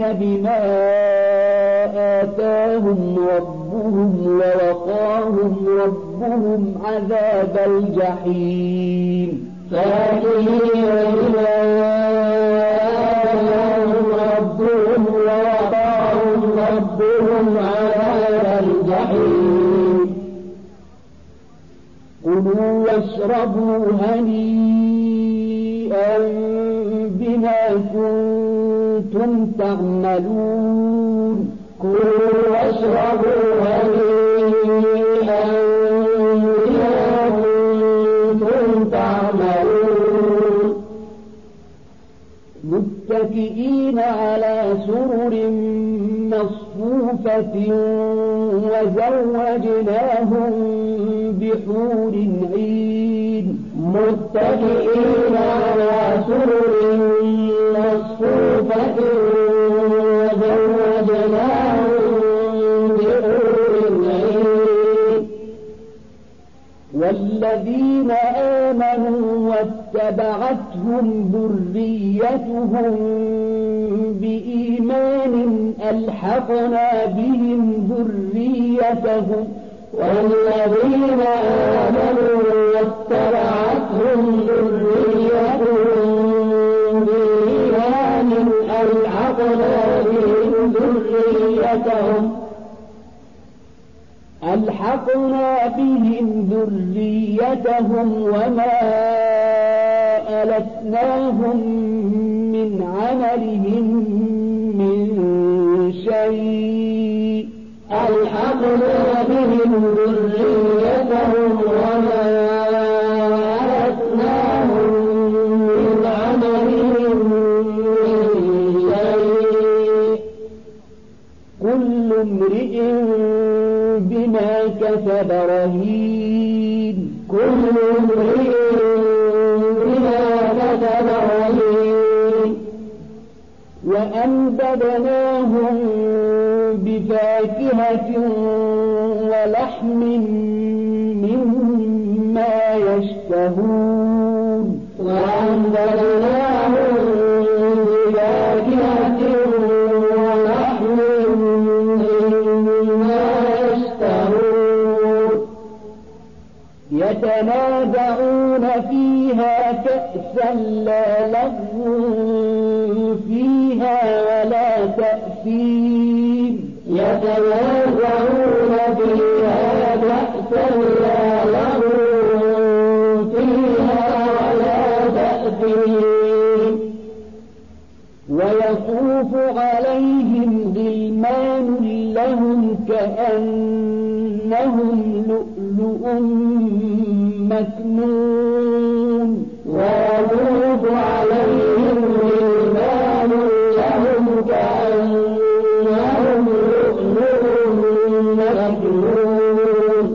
فرحين بما آتاهم ربهم ووقاهم ربهم عذاب الجحيم فاكهين بما آتاهم ربهم ووقاهم ربهم عذاب الجحيم كلوا واشربوا هنيئا بما كنتم تعملون كلوا واشربوا هنيئا كنتم تعملون. متكئين على سرر مصفوفة وزوجناهم بحور عين. متكئين على سرر والذين آمنوا واتبعتهم ذريتهم بإيمان ألحقنا بهم ذريتهم والذين آمنوا واتبعتهم ذريتهم ألحقنا بهم ذريتهم وما ألتناهم من عملهم من شيء ألحقنا بهم ذريتهم وما من عملهم من شيء كل امرئ بما كسب رهين. كل امرئ بما كسب رهين. وأمددناهم بفاكهة ولحم مما يشتهون. وأنزلناهم يتنازعون فيها كأسا لا لغو فيها ولا تأثيم مكنون ويطوف عليهم غلمان لهم كأنهم مكنون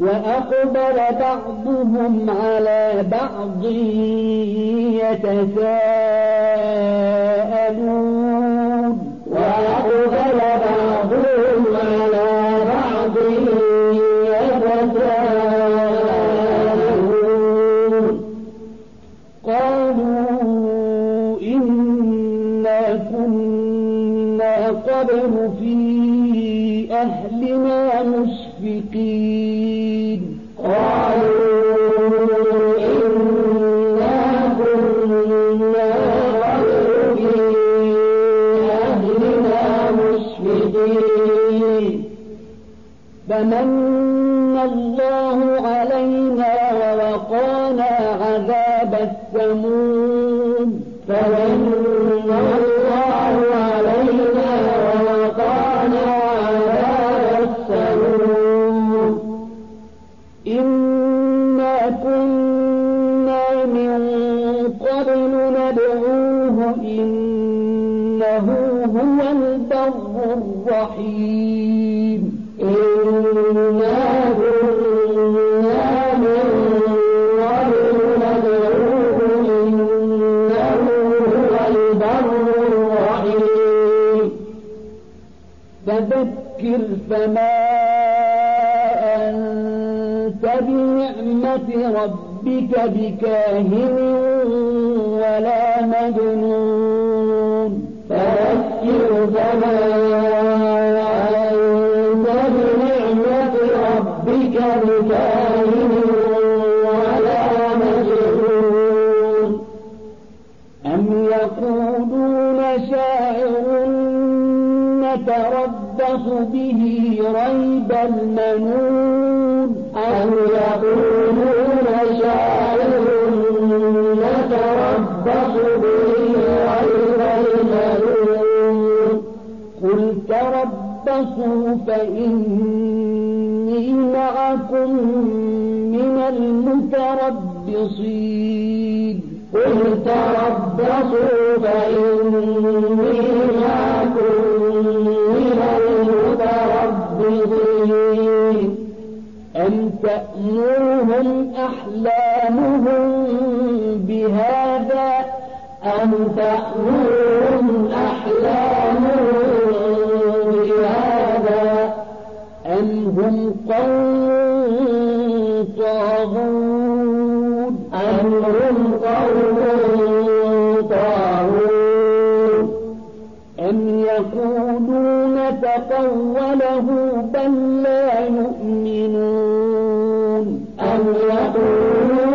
وأقبل بعضهم على بعض يتساءلون فما أنت بنعمة ربك بكاهن ولا مجنون فذكر فما أنت بنعمة ربك بكاهن ريب المنون أم يقولون شاعر نتربص به المنون؟ قل تربصوا فإني معكم من المتربصين. قل تربصوا فإني تأمرهم أحلامهم بهذا أم تأمرهم أحلامهم بهذا أم هم قوم طاغون أم هم قوم طاغون أم يقولون تقوله بل لا يؤمنون يؤمنون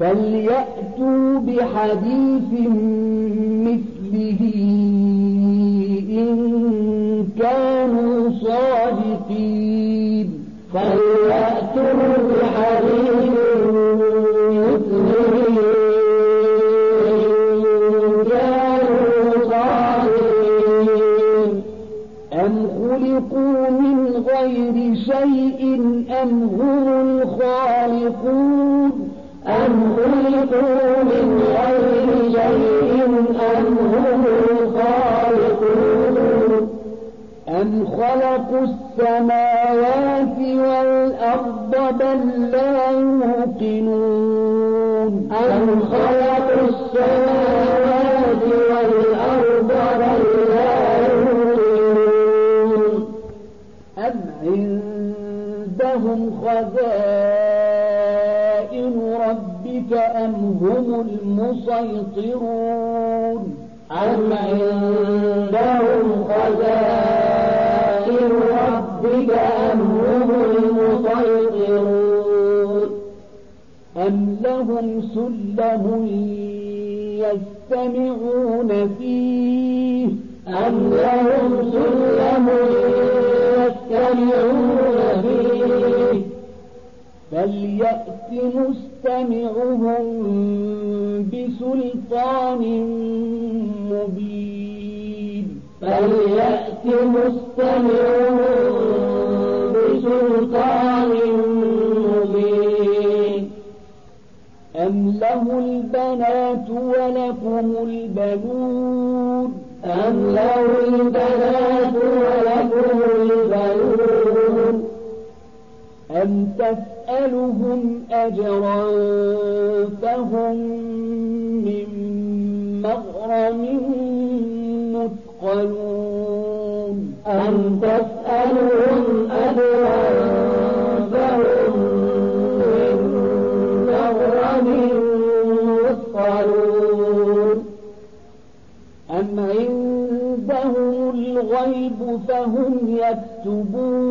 فليأتوا بحديث مثله إن كانوا صادقين فليأتوا بحديث خلقوا من غير شيء أم هم الخالقون أم خلقوا السماوات والأرض بل لا يوقنون؟ أم خلقوا السماوات والأرض بل لا يوقنون؟ أم عندهم خزائن ربك أم هم المسيطرون؟ أم عندهم خزائن ربك أم هم المسيطرون؟ أم لهم سلم يستمعون فيه؟ أم لهم سلم يستمعون فيه؟ فليأت مستمعهم بسلطان مبين. فليأت مستمعهم بسلطان مبين. أم له البنات ولكم البنون؟ أم له البنات ولكم البنون؟ أم تسألهم أجرا فهم من مغرم مثقلون أم تسألهم أجرا فهم من مغرم مثقلون أم عندهم الغيب فهم يكتبون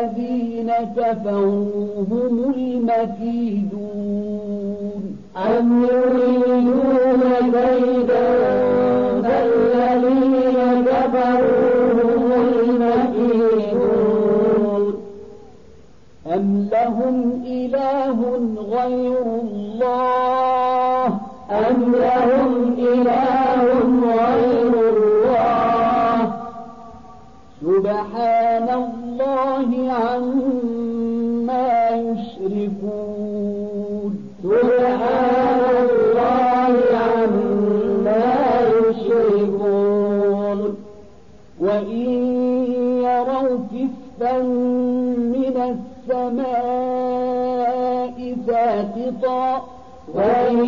فالذين كفروا هم المكيدون. أم يريدون كيدا فالذين كفروا هم المكيدون. أم لهم إله غير الله؟ أم لهم إله غير عما يشركون. سبحان الله عما يشركون. وإن يروا كسفا من السماء ساقطا وإن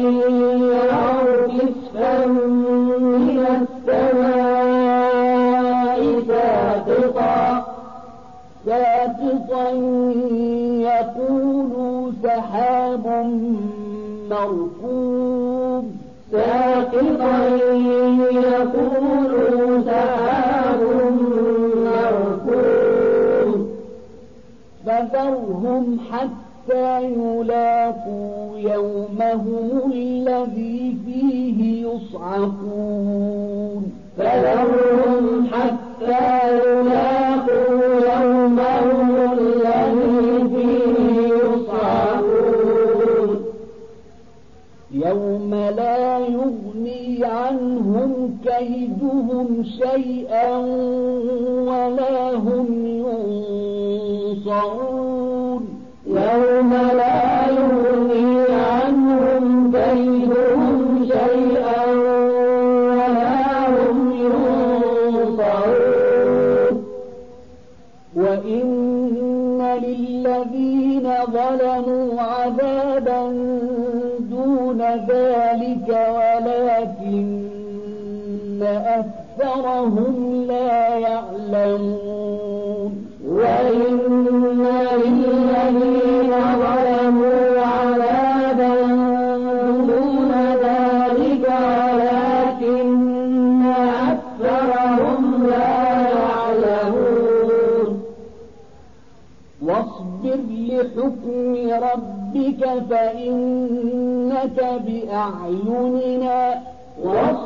كتاب مركوب. ساقطا يقول سحاب مركوب. فذرهم حتى يلاقوا يومهم الذي فيه يصعقون. فذرهم حتى يلاقوا أي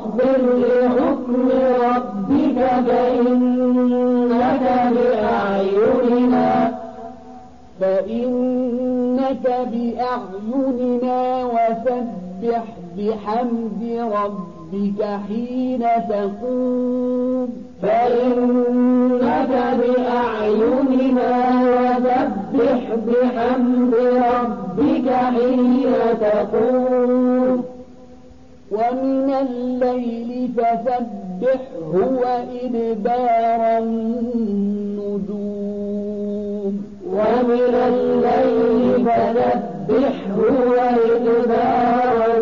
واصبر لحكم ربك فإنك بأعيننا. فإنك بأعيننا وسبح بحمد ربك حين تقوم. فإنك بأعيننا وسبح بحمد ربك حين تقوم. ومن الليل فسبحه وإدبار النجوم. ومن الليل فسبحه وإدبار